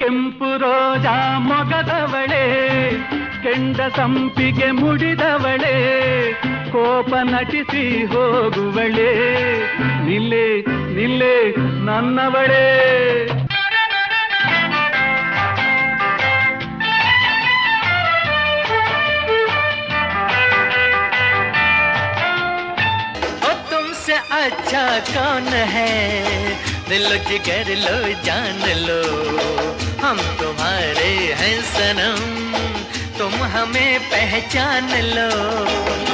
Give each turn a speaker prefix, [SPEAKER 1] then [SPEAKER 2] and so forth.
[SPEAKER 1] ಕೆಂಪು ರೋಜಾ ಮೊಗದವಳೆ ಕೆಂಡ ಸಂಪಿಗೆ ಮುಡಿದವಳೆ ಕೋಪ ನಟಿಸಿ ಹೋಗುವಳೆ ನಿಲ್ಲೆ ನಿಲ್ಲೆ ನನ್ನವಳೇ
[SPEAKER 2] ओ तुमसे अच्छा कौन है दिल जिगर लो जान लो हम तुम्हारे हैं सनम। तुम हमें पहचान लो।